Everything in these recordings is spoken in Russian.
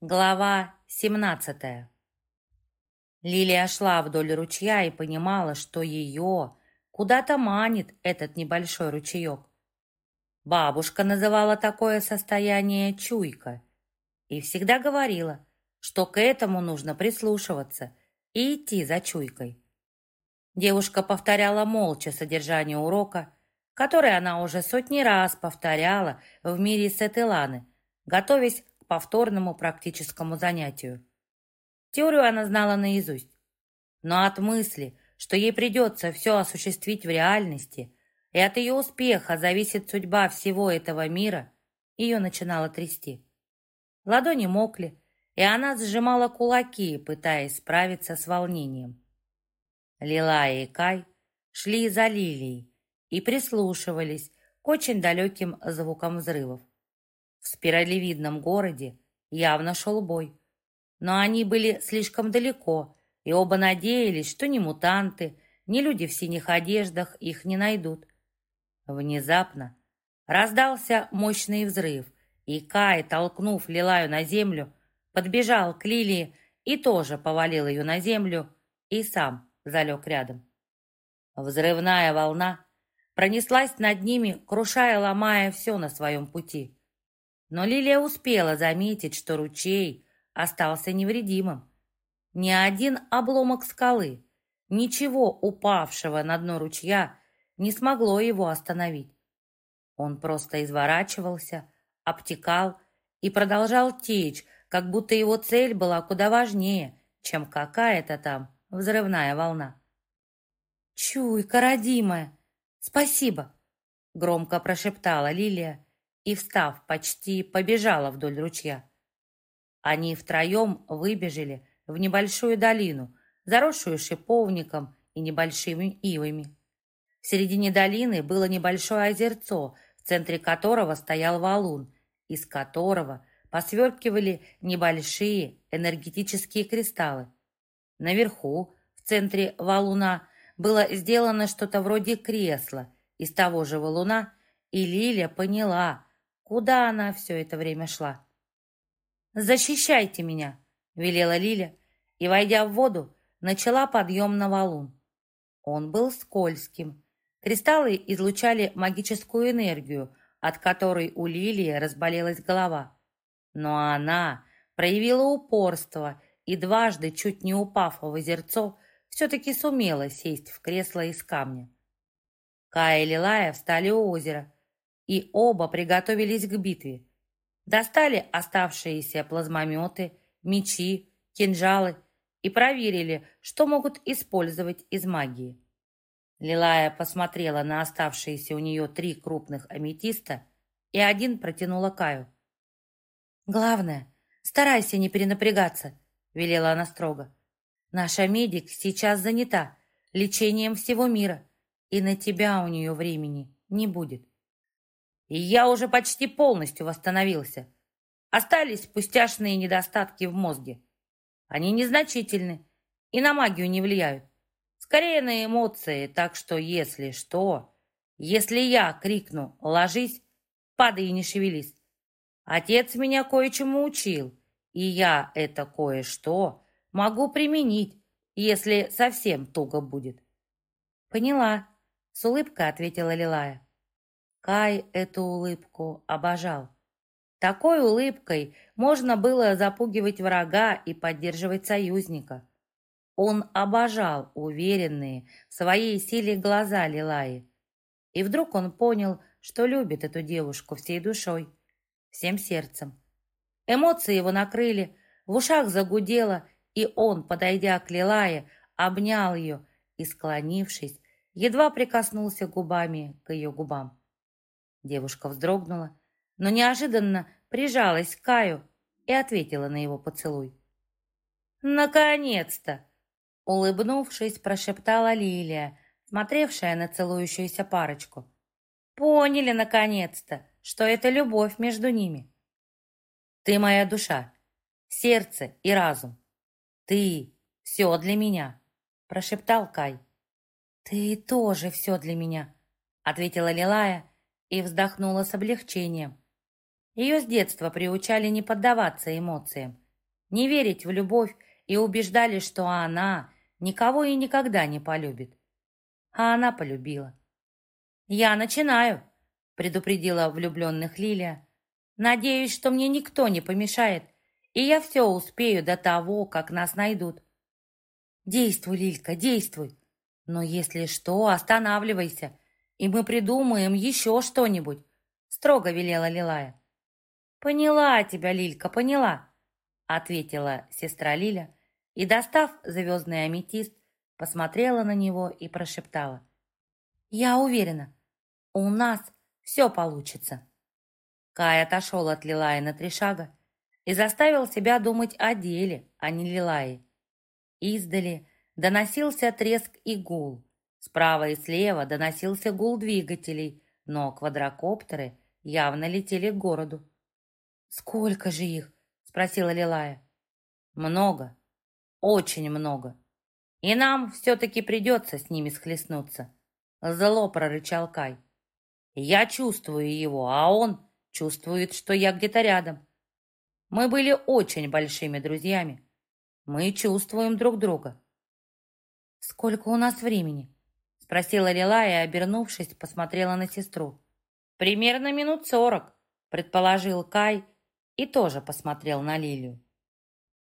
Глава 17 Лилия шла вдоль ручья и понимала, что ее куда-то манит этот небольшой ручеек. Бабушка называла такое состояние чуйка и всегда говорила, что к этому нужно прислушиваться и идти за чуйкой. Девушка повторяла молча содержание урока, который она уже сотни раз повторяла в мире Сетыланы, готовясь повторному практическому занятию. Теорию она знала наизусть. Но от мысли, что ей придется все осуществить в реальности, и от ее успеха зависит судьба всего этого мира, ее начинало трясти. Ладони мокли, и она сжимала кулаки, пытаясь справиться с волнением. Лилая и Кай шли за Лилией и прислушивались к очень далеким звукам взрывов. В спиралевидном городе явно шел бой. Но они были слишком далеко, и оба надеялись, что ни мутанты, ни люди в синих одеждах их не найдут. Внезапно раздался мощный взрыв, и Кай, толкнув Лилаю на землю, подбежал к Лилии и тоже повалил ее на землю, и сам залег рядом. Взрывная волна пронеслась над ними, крушая, ломая все на своем пути. Но Лилия успела заметить, что ручей остался невредимым. Ни один обломок скалы, ничего упавшего на дно ручья не смогло его остановить. Он просто изворачивался, обтекал и продолжал течь, как будто его цель была куда важнее, чем какая-то там взрывная волна. «Чуйка, родимая, спасибо!» громко прошептала Лилия и, встав, почти побежала вдоль ручья. Они втроем выбежали в небольшую долину, заросшую шиповником и небольшими ивами. В середине долины было небольшое озерцо, в центре которого стоял валун, из которого посверкивали небольшие энергетические кристаллы. Наверху, в центре валуна, было сделано что-то вроде кресла из того же валуна, и Лиля поняла, Куда она все это время шла? «Защищайте меня!» — велела Лиля, и, войдя в воду, начала подъем на валун. Он был скользким. Кристаллы излучали магическую энергию, от которой у Лилии разболелась голова. Но она проявила упорство и дважды, чуть не упав в озерцо, все-таки сумела сесть в кресло из камня. Кая и Лилая встали у озера, и оба приготовились к битве. Достали оставшиеся плазмометы, мечи, кинжалы и проверили, что могут использовать из магии. Лилая посмотрела на оставшиеся у нее три крупных аметиста и один протянула Каю. «Главное, старайся не перенапрягаться», — велела она строго. «Наша медик сейчас занята лечением всего мира, и на тебя у нее времени не будет». И я уже почти полностью восстановился. Остались пустяшные недостатки в мозге. Они незначительны и на магию не влияют. Скорее на эмоции, так что если что, если я крикну «ложись», падай и не шевелись. Отец меня кое-чему учил, и я это кое-что могу применить, если совсем туго будет. Поняла, с улыбкой ответила Лилая. Кай эту улыбку обожал. Такой улыбкой можно было запугивать врага и поддерживать союзника. Он обожал уверенные в своей силе глаза Лилаи. И вдруг он понял, что любит эту девушку всей душой, всем сердцем. Эмоции его накрыли, в ушах загудело, и он, подойдя к Лилае, обнял ее и, склонившись, едва прикоснулся губами к ее губам. Девушка вздрогнула, но неожиданно прижалась к Каю и ответила на его поцелуй. «Наконец-то!» Улыбнувшись, прошептала Лилия, смотревшая на целующуюся парочку. «Поняли, наконец-то, что это любовь между ними. Ты моя душа, сердце и разум. Ты все для меня», прошептал Кай. «Ты тоже все для меня», ответила Лилая и вздохнула с облегчением. Ее с детства приучали не поддаваться эмоциям, не верить в любовь и убеждали, что она никого и никогда не полюбит. А она полюбила. «Я начинаю», — предупредила влюбленных Лилия. «Надеюсь, что мне никто не помешает, и я все успею до того, как нас найдут». «Действуй, Лилька, действуй. Но если что, останавливайся, и мы придумаем еще что-нибудь», — строго велела Лилая. «Поняла тебя, Лилька, поняла», — ответила сестра Лиля, и, достав звездный аметист, посмотрела на него и прошептала. «Я уверена, у нас все получится». Кай отошел от Лилаи на три шага и заставил себя думать о деле, а не Лилае. Издали доносился треск и гул. Справа и слева доносился гул двигателей, но квадрокоптеры явно летели к городу. «Сколько же их?» — спросила Лилая. «Много, очень много. И нам все-таки придется с ними схлестнуться», — зло прорычал Кай. «Я чувствую его, а он чувствует, что я где-то рядом. Мы были очень большими друзьями. Мы чувствуем друг друга». «Сколько у нас времени?» — спросила Лилая, обернувшись, посмотрела на сестру. «Примерно минут сорок», — предположил Кай и тоже посмотрел на Лилию.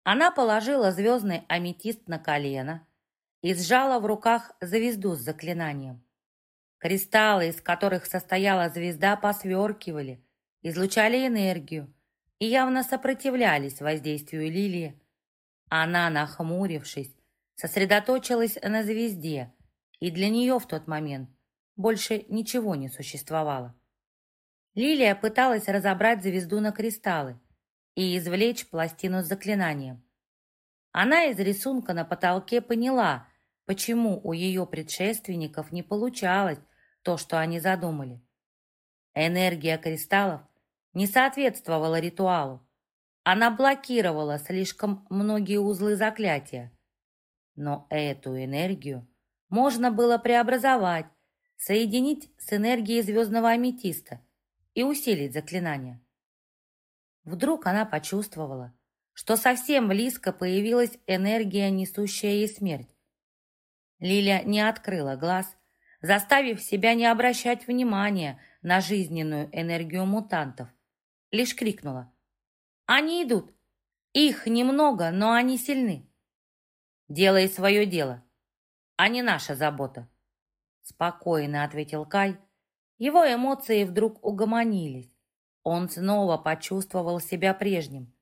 Она положила звездный аметист на колено и сжала в руках звезду с заклинанием. Кристаллы, из которых состояла звезда, посверкивали, излучали энергию и явно сопротивлялись воздействию Лилии. Она, нахмурившись, сосредоточилась на звезде, и для нее в тот момент больше ничего не существовало. Лилия пыталась разобрать звезду на кристаллы, и извлечь пластину с заклинанием. Она из рисунка на потолке поняла, почему у ее предшественников не получалось то, что они задумали. Энергия кристаллов не соответствовала ритуалу. Она блокировала слишком многие узлы заклятия. Но эту энергию можно было преобразовать, соединить с энергией звездного аметиста и усилить заклинание. Вдруг она почувствовала, что совсем близко появилась энергия, несущая ей смерть. Лиля не открыла глаз, заставив себя не обращать внимания на жизненную энергию мутантов. Лишь крикнула. «Они идут! Их немного, но они сильны!» «Делай свое дело, а не наша забота!» Спокойно ответил Кай. Его эмоции вдруг угомонились. Он снова почувствовал себя прежним.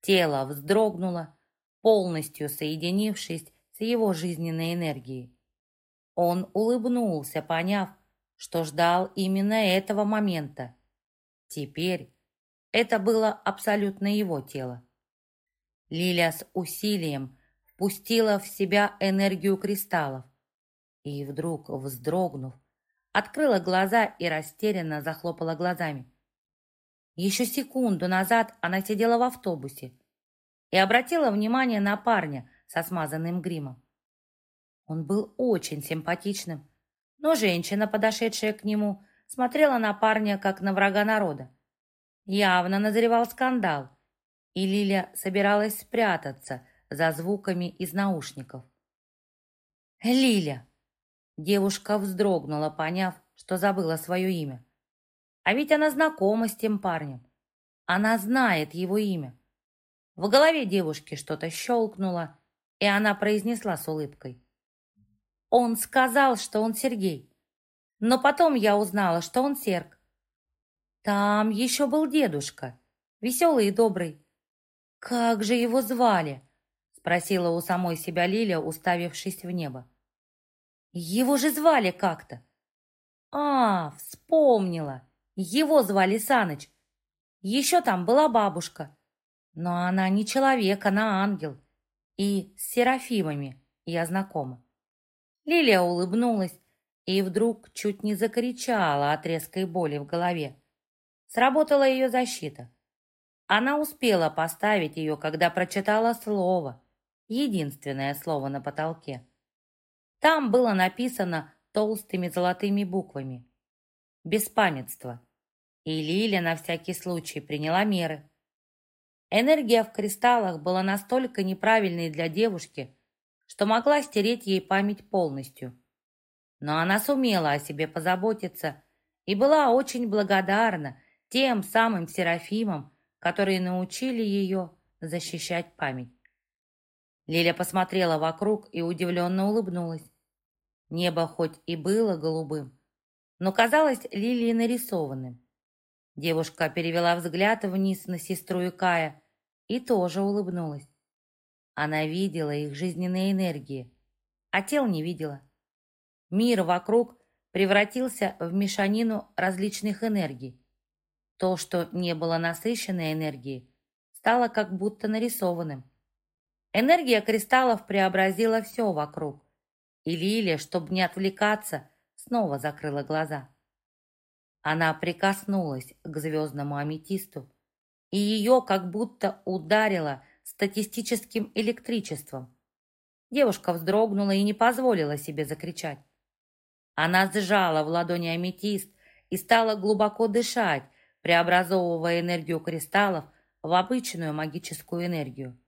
Тело вздрогнуло, полностью соединившись с его жизненной энергией. Он улыбнулся, поняв, что ждал именно этого момента. Теперь это было абсолютно его тело. Лиля с усилием впустила в себя энергию кристаллов и вдруг, вздрогнув, открыла глаза и растерянно захлопала глазами. Еще секунду назад она сидела в автобусе и обратила внимание на парня со смазанным гримом. Он был очень симпатичным, но женщина, подошедшая к нему, смотрела на парня, как на врага народа. Явно назревал скандал, и Лиля собиралась спрятаться за звуками из наушников. «Лиля!» Девушка вздрогнула, поняв, что забыла свое имя. А ведь она знакома с тем парнем. Она знает его имя. В голове девушки что-то щелкнуло, и она произнесла с улыбкой. Он сказал, что он Сергей. Но потом я узнала, что он Серг. Там еще был дедушка, веселый и добрый. Как же его звали? Спросила у самой себя Лиля, уставившись в небо. Его же звали как-то. А, вспомнила. Его звали Саныч. Еще там была бабушка. Но она не человек, она ангел. И с Серафимами я знакома. Лилия улыбнулась и вдруг чуть не закричала от резкой боли в голове. Сработала ее защита. Она успела поставить ее, когда прочитала слово, единственное слово на потолке. Там было написано толстыми золотыми буквами «Беспамятство» и Лиля на всякий случай приняла меры. Энергия в кристаллах была настолько неправильной для девушки, что могла стереть ей память полностью. Но она сумела о себе позаботиться и была очень благодарна тем самым серафимам, которые научили ее защищать память. Лиля посмотрела вокруг и удивленно улыбнулась. Небо хоть и было голубым, но казалось Лилии нарисованным. Девушка перевела взгляд вниз на сестру Икая и тоже улыбнулась. Она видела их жизненные энергии, а тел не видела. Мир вокруг превратился в мешанину различных энергий. То, что не было насыщенной энергией, стало как будто нарисованным. Энергия кристаллов преобразила все вокруг. И Лилия, чтобы не отвлекаться, снова закрыла глаза. Она прикоснулась к звездному аметисту, и ее как будто ударило статистическим электричеством. Девушка вздрогнула и не позволила себе закричать. Она сжала в ладони аметист и стала глубоко дышать, преобразовывая энергию кристаллов в обычную магическую энергию.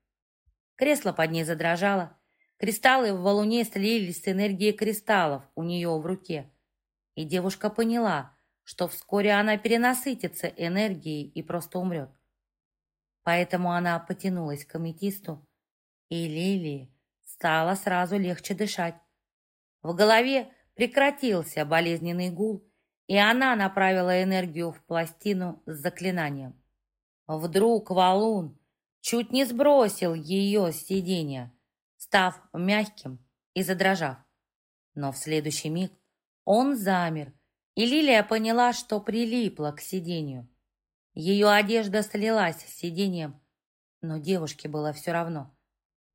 Кресло под ней задрожало. Кристаллы в валуне слились с энергией кристаллов у нее в руке. И девушка поняла, что вскоре она перенасытится энергией и просто умрет. Поэтому она потянулась к аметисту, и Лилии стало сразу легче дышать. В голове прекратился болезненный гул, и она направила энергию в пластину с заклинанием. Вдруг валун чуть не сбросил ее с сиденья, став мягким и задрожав. Но в следующий миг он замер, и Лилия поняла, что прилипла к сиденью. Ее одежда слилась с сиденьем, но девушке было все равно.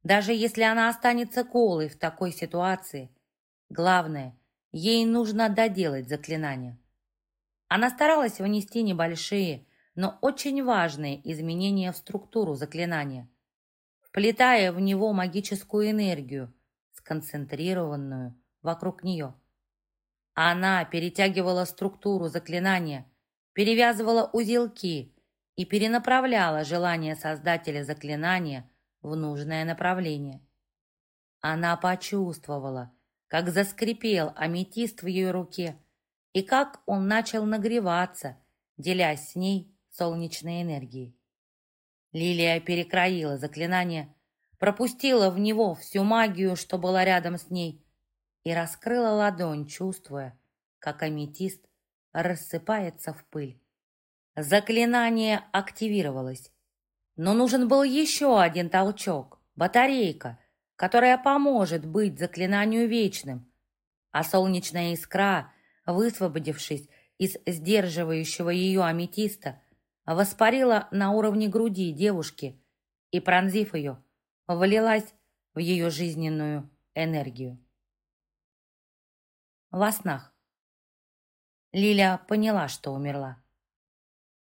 Даже если она останется голой в такой ситуации, главное, ей нужно доделать заклинание. Она старалась внести небольшие, но очень важные изменения в структуру заклинания, вплетая в него магическую энергию, сконцентрированную вокруг нее. Она перетягивала структуру заклинания, перевязывала узелки и перенаправляла желание создателя заклинания в нужное направление. Она почувствовала, как заскрипел аметист в ее руке и как он начал нагреваться, делясь с ней солнечной энергией. Лилия перекроила заклинание, пропустила в него всю магию, что была рядом с ней, и раскрыла ладонь, чувствуя, как аметист рассыпается в пыль. Заклинание активировалось, но нужен был еще один толчок, батарейка, которая поможет быть заклинанию вечным, а солнечная искра, высвободившись из сдерживающего ее аметиста, воспарила на уровне груди девушки и, пронзив ее, влилась в ее жизненную энергию. Во снах. Лиля поняла, что умерла.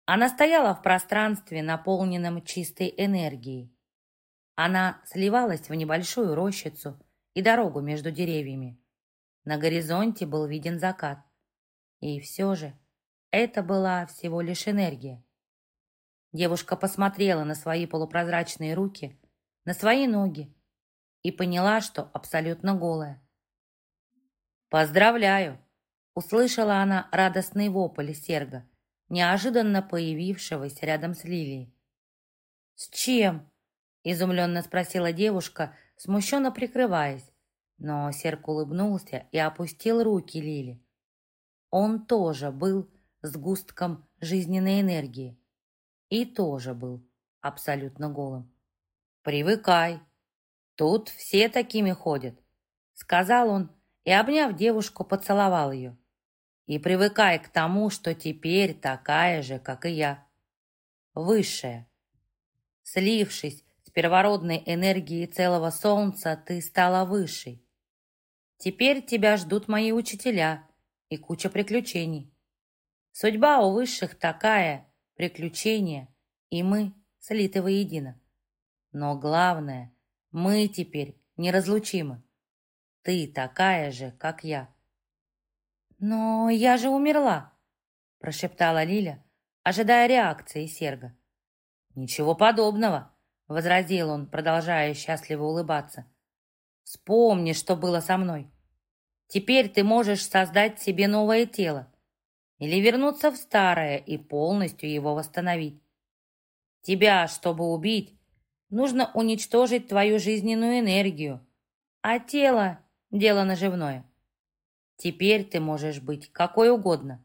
Она стояла в пространстве, наполненном чистой энергией. Она сливалась в небольшую рощицу и дорогу между деревьями. На горизонте был виден закат. И все же это была всего лишь энергия. Девушка посмотрела на свои полупрозрачные руки, на свои ноги и поняла, что абсолютно голая. «Поздравляю!» — услышала она радостный вопль Серга, неожиданно появившегося рядом с Лилией. «С чем?» — изумленно спросила девушка, смущенно прикрываясь. Но Серг улыбнулся и опустил руки Лили. Он тоже был сгустком жизненной энергии и тоже был абсолютно голым. «Привыкай, тут все такими ходят», — сказал он и, обняв девушку, поцеловал ее. «И привыкай к тому, что теперь такая же, как и я, высшая. Слившись с первородной энергией целого солнца, ты стала высшей. Теперь тебя ждут мои учителя и куча приключений. Судьба у высших такая — приключения, и мы слиты воедино. Но главное, мы теперь неразлучимы. Ты такая же, как я. «Но я же умерла!» прошептала Лиля, ожидая реакции Серга. «Ничего подобного», — возразил он, продолжая счастливо улыбаться. «Вспомни, что было со мной. Теперь ты можешь создать себе новое тело или вернуться в старое и полностью его восстановить. Тебя, чтобы убить, нужно уничтожить твою жизненную энергию, а тело — дело наживное. Теперь ты можешь быть какой угодно.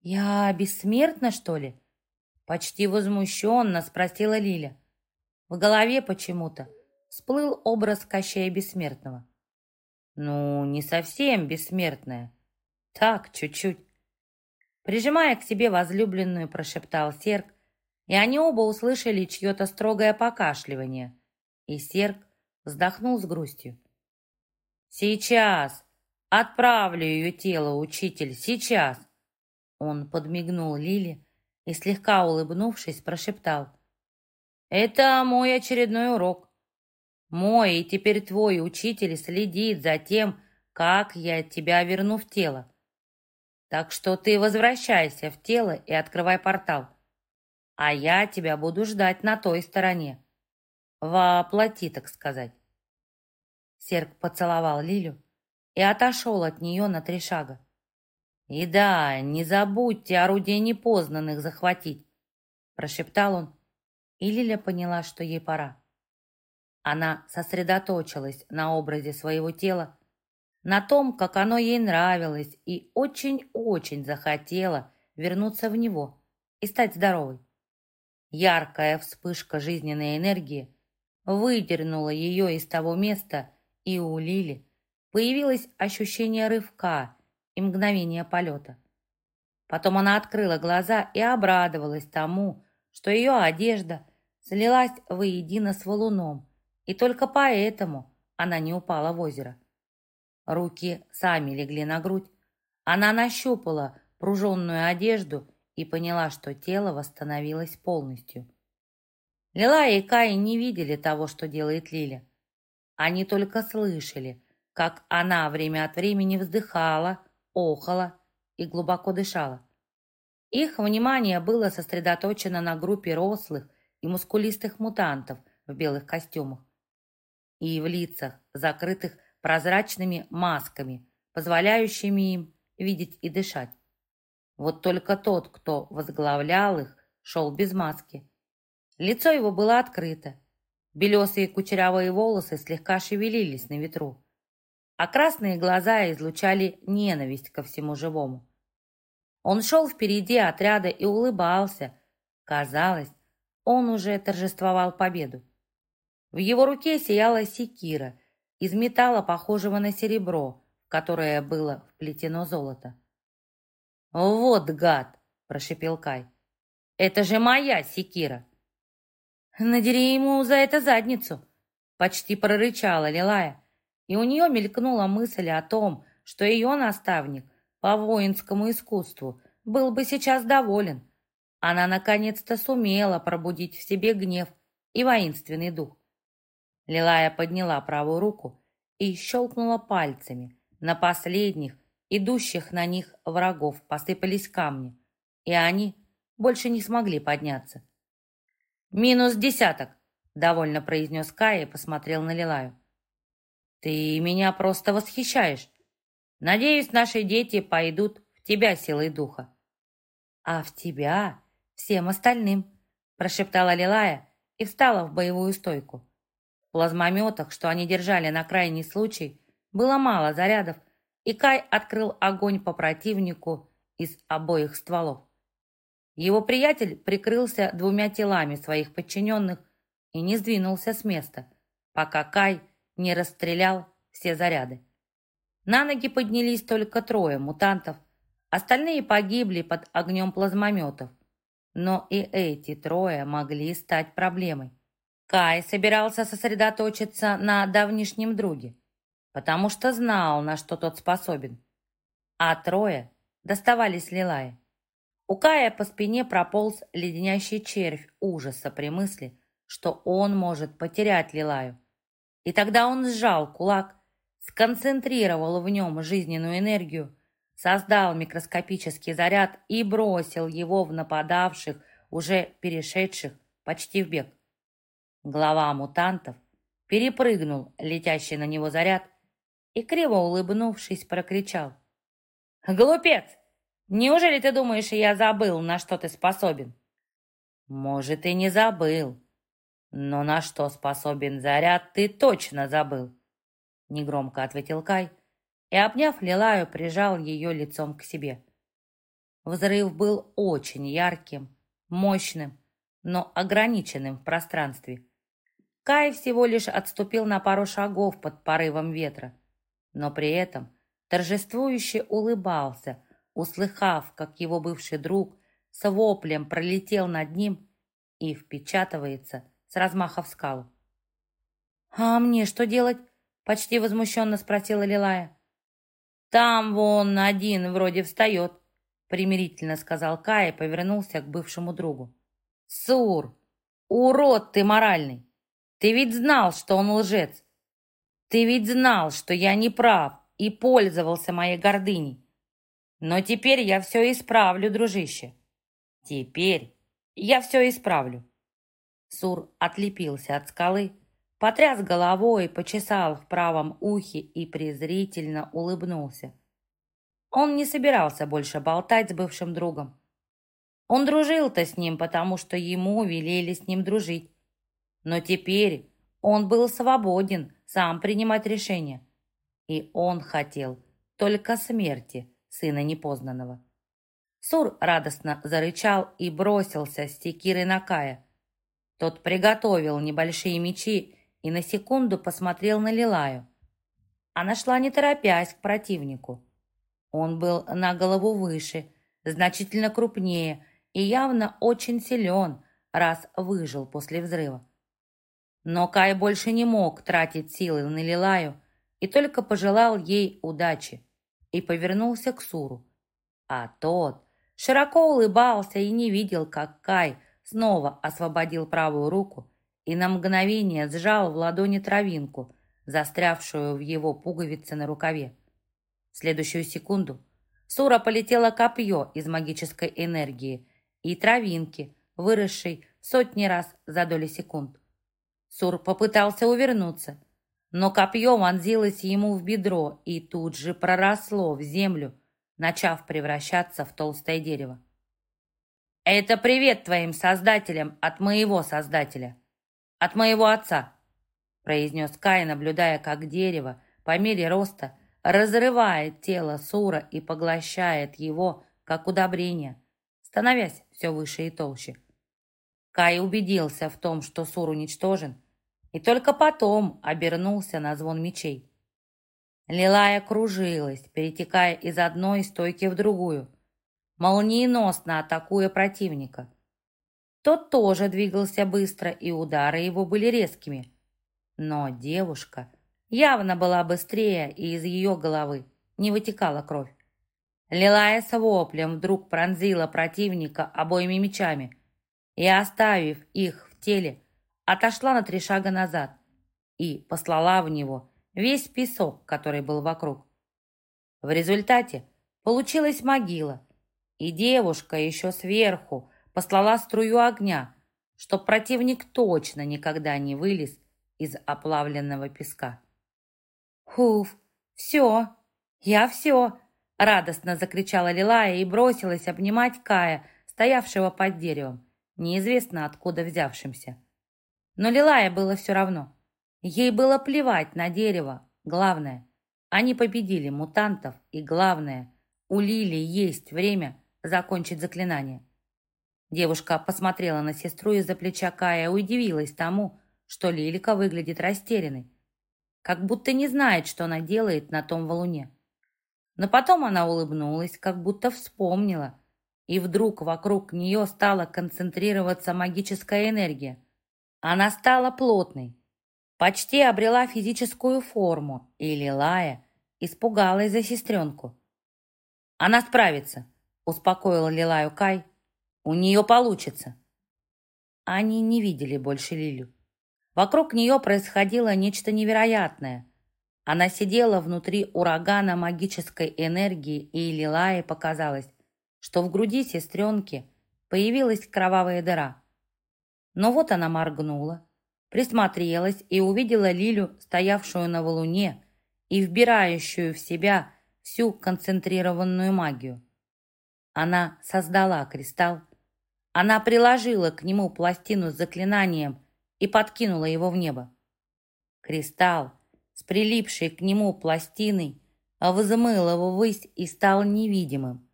«Я бессмертна, что ли?» Почти возмущенно спросила Лиля. В голове почему-то всплыл образ Кощея Бессмертного. «Ну, не совсем бессмертная. Так, чуть-чуть». Прижимая к себе возлюбленную, прошептал Серк, и они оба услышали чье-то строгое покашливание. И Серк вздохнул с грустью. «Сейчас! Отправлю ее тело, учитель, сейчас!» Он подмигнул Лиле и, слегка улыбнувшись, прошептал. «Это мой очередной урок. Мой и теперь твой учитель следит за тем, как я тебя верну в тело. Так что ты возвращайся в тело и открывай портал а я тебя буду ждать на той стороне. Воплоти, так сказать. Серк поцеловал Лилю и отошел от нее на три шага. «И да, не забудьте орудие непознанных захватить», прошептал он, и Лиля поняла, что ей пора. Она сосредоточилась на образе своего тела, на том, как оно ей нравилось, и очень-очень захотела вернуться в него и стать здоровой. Яркая вспышка жизненной энергии выдернула ее из того места, и у Лили появилось ощущение рывка и мгновения полета. Потом она открыла глаза и обрадовалась тому, что ее одежда слилась воедино с валуном, и только поэтому она не упала в озеро. Руки сами легли на грудь. Она нащупала пруженную одежду и поняла, что тело восстановилось полностью. Лила и Кай не видели того, что делает Лиля. Они только слышали, как она время от времени вздыхала, охала и глубоко дышала. Их внимание было сосредоточено на группе рослых и мускулистых мутантов в белых костюмах и в лицах, закрытых прозрачными масками, позволяющими им видеть и дышать. Вот только тот, кто возглавлял их, шел без маски. Лицо его было открыто. Белесые кучерявые волосы слегка шевелились на ветру, а красные глаза излучали ненависть ко всему живому. Он шел впереди отряда и улыбался. Казалось, он уже торжествовал победу. В его руке сияла секира из металла, похожего на серебро, в которое было вплетено золото. «Вот гад!» – прошепел Кай. «Это же моя секира!» «Надери ему за это задницу!» – почти прорычала Лилая. И у нее мелькнула мысль о том, что ее наставник по воинскому искусству был бы сейчас доволен. Она наконец-то сумела пробудить в себе гнев и воинственный дух. Лилая подняла правую руку и щелкнула пальцами на последних, идущих на них врагов посыпались камни, и они больше не смогли подняться. «Минус десяток», — довольно произнес Кай и посмотрел на Лилаю. «Ты меня просто восхищаешь. Надеюсь, наши дети пойдут в тебя силой духа». «А в тебя всем остальным», — прошептала Лилая и встала в боевую стойку. Плазмометах, что они держали на крайний случай, было мало зарядов, и Кай открыл огонь по противнику из обоих стволов. Его приятель прикрылся двумя телами своих подчиненных и не сдвинулся с места, пока Кай не расстрелял все заряды. На ноги поднялись только трое мутантов, остальные погибли под огнем плазмометов. Но и эти трое могли стать проблемой. Кай собирался сосредоточиться на давнишнем друге потому что знал, на что тот способен. А трое доставались Лилае. У Кая по спине прополз леденящий червь ужаса при мысли, что он может потерять Лилаю. И тогда он сжал кулак, сконцентрировал в нем жизненную энергию, создал микроскопический заряд и бросил его в нападавших, уже перешедших почти в бег. Глава мутантов перепрыгнул летящий на него заряд и, криво улыбнувшись, прокричал. «Глупец! Неужели ты думаешь, я забыл, на что ты способен?» «Может, и не забыл, но на что способен заряд, ты точно забыл!» Негромко ответил Кай и, обняв Лилаю, прижал ее лицом к себе. Взрыв был очень ярким, мощным, но ограниченным в пространстве. Кай всего лишь отступил на пару шагов под порывом ветра, но при этом торжествующе улыбался, услыхав, как его бывший друг с воплем пролетел над ним и впечатывается с размаха в скалу. «А мне что делать?» — почти возмущенно спросила Лилая. «Там вон один вроде встает», — примирительно сказал Кай и повернулся к бывшему другу. «Сур, урод ты моральный! Ты ведь знал, что он лжец. Ты ведь знал, что я не прав и пользовался моей гордыней. Но теперь я все исправлю, дружище. Теперь я все исправлю. Сур отлепился от скалы, потряс головой, почесал в правом ухе и презрительно улыбнулся. Он не собирался больше болтать с бывшим другом. Он дружил-то с ним, потому что ему велели с ним дружить. Но теперь он был свободен сам принимать решения. И он хотел только смерти сына непознанного. Сур радостно зарычал и бросился с секирой на Кая. Тот приготовил небольшие мечи и на секунду посмотрел на Лилаю. Она шла не торопясь к противнику. Он был на голову выше, значительно крупнее и явно очень силен, раз выжил после взрыва. Но Кай больше не мог тратить силы на Лилаю и только пожелал ей удачи и повернулся к Суру. А тот широко улыбался и не видел, как Кай снова освободил правую руку и на мгновение сжал в ладони травинку, застрявшую в его пуговице на рукаве. В следующую секунду Сура полетело копье из магической энергии и травинки, выросшей сотни раз за доли секунд. Сур попытался увернуться, но копье вонзилось ему в бедро и тут же проросло в землю, начав превращаться в толстое дерево. «Это привет твоим создателям от моего создателя, от моего отца», произнес Кай, наблюдая, как дерево по мере роста разрывает тело Сура и поглощает его, как удобрение, становясь все выше и толще. Кай убедился в том, что Сур уничтожен, и только потом обернулся на звон мечей. Лилая кружилась, перетекая из одной стойки в другую, молниеносно атакуя противника. Тот тоже двигался быстро, и удары его были резкими. Но девушка явно была быстрее, и из ее головы не вытекала кровь. Лилая с воплем вдруг пронзила противника обоими мечами и, оставив их в теле, отошла на три шага назад и послала в него весь песок, который был вокруг. В результате получилась могила, и девушка еще сверху послала струю огня, чтоб противник точно никогда не вылез из оплавленного песка. «Хуф, все, я все!» Радостно закричала Лилая и бросилась обнимать Кая, стоявшего под деревом, неизвестно откуда взявшимся. Но Лилая было все равно. Ей было плевать на дерево. Главное, они победили мутантов, и главное, у Лили есть время закончить заклинание. Девушка посмотрела на сестру из-за плеча Кая и удивилась тому, что Лилика выглядит растерянной, как будто не знает, что она делает на том валуне. Но потом она улыбнулась, как будто вспомнила, и вдруг вокруг нее стала концентрироваться магическая энергия. Она стала плотной, почти обрела физическую форму, и Лилая испугалась за сестренку. «Она справится», — успокоил Лилаю Кай. «У нее получится». Они не видели больше Лилю. Вокруг нее происходило нечто невероятное. Она сидела внутри урагана магической энергии, и Лилае показалось, что в груди сестренки появилась кровавая дыра. Но вот она моргнула, присмотрелась и увидела Лилю, стоявшую на валуне и вбирающую в себя всю концентрированную магию. Она создала кристалл, она приложила к нему пластину с заклинанием и подкинула его в небо. Кристалл с прилипшей к нему пластиной взмыл его ввысь и стал невидимым.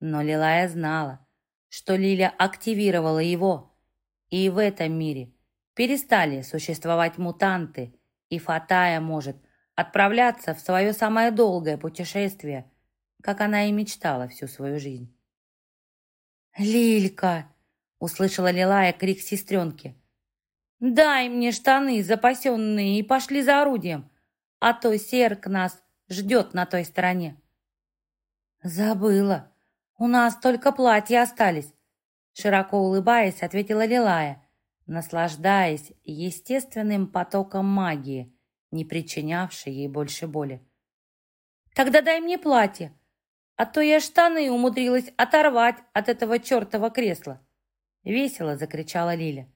Но Лилая знала, что Лиля активировала его, и в этом мире перестали существовать мутанты, и Фатая может отправляться в свое самое долгое путешествие, как она и мечтала всю свою жизнь. «Лилька!» — услышала Лилая крик сестренки. «Дай мне штаны запасенные и пошли за орудием, а то серк нас ждет на той стороне». «Забыла. У нас только платья остались», — широко улыбаясь, ответила Лилая, наслаждаясь естественным потоком магии, не причинявшей ей больше боли. «Тогда дай мне платье, а то я штаны умудрилась оторвать от этого чертова кресла!» Весело закричала Лиля.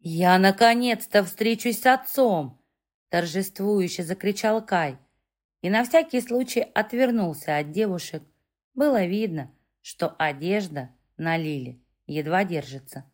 «Я наконец-то встречусь с отцом!» Торжествующе закричал Кай и на всякий случай отвернулся от девушек. Было видно, что одежда на Лиле едва держится.